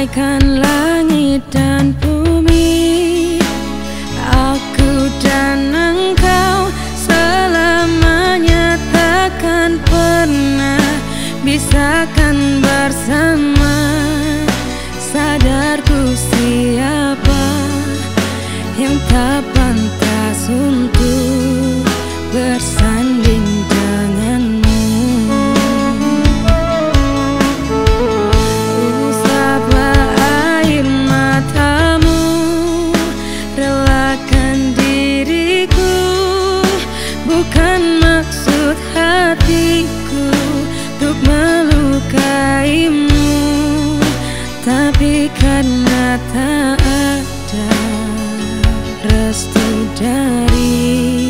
bagaikan langit dan bumi Aku dan engkau selamanya takkan pernah Bisakan bersama. Sadarku siapa yang tak pantas untuk karena tak ada restu dari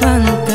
One.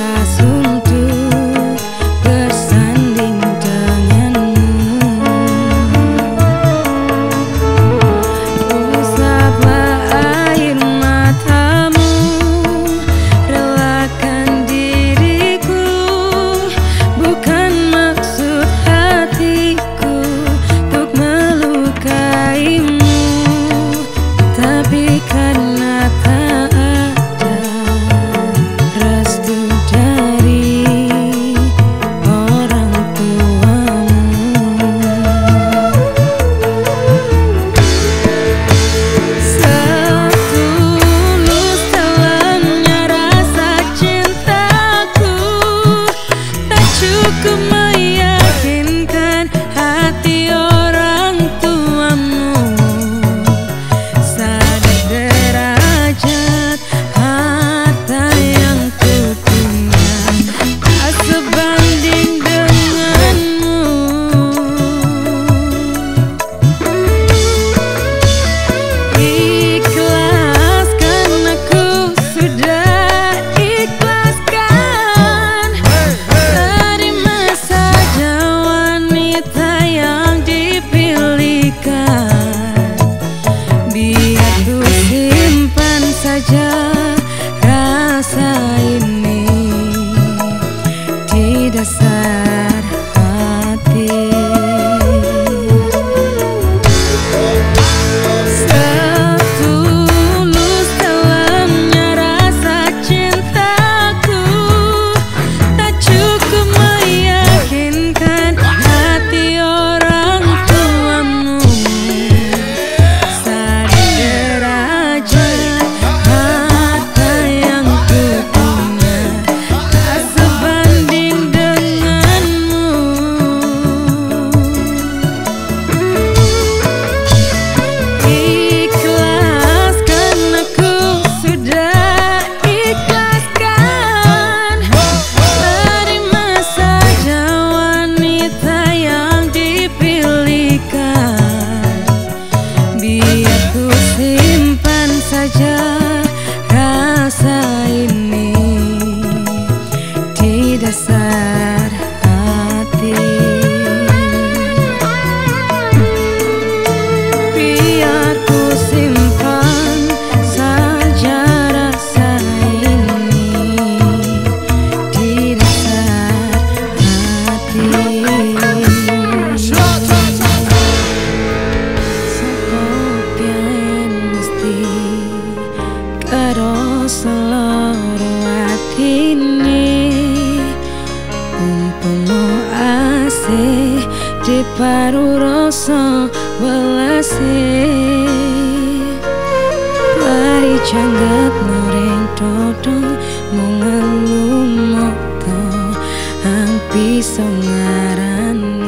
Yeah. seloro ati ni umpomo ase di paru rasa welase mari canggat nureng toto mengelumoto hampi songaran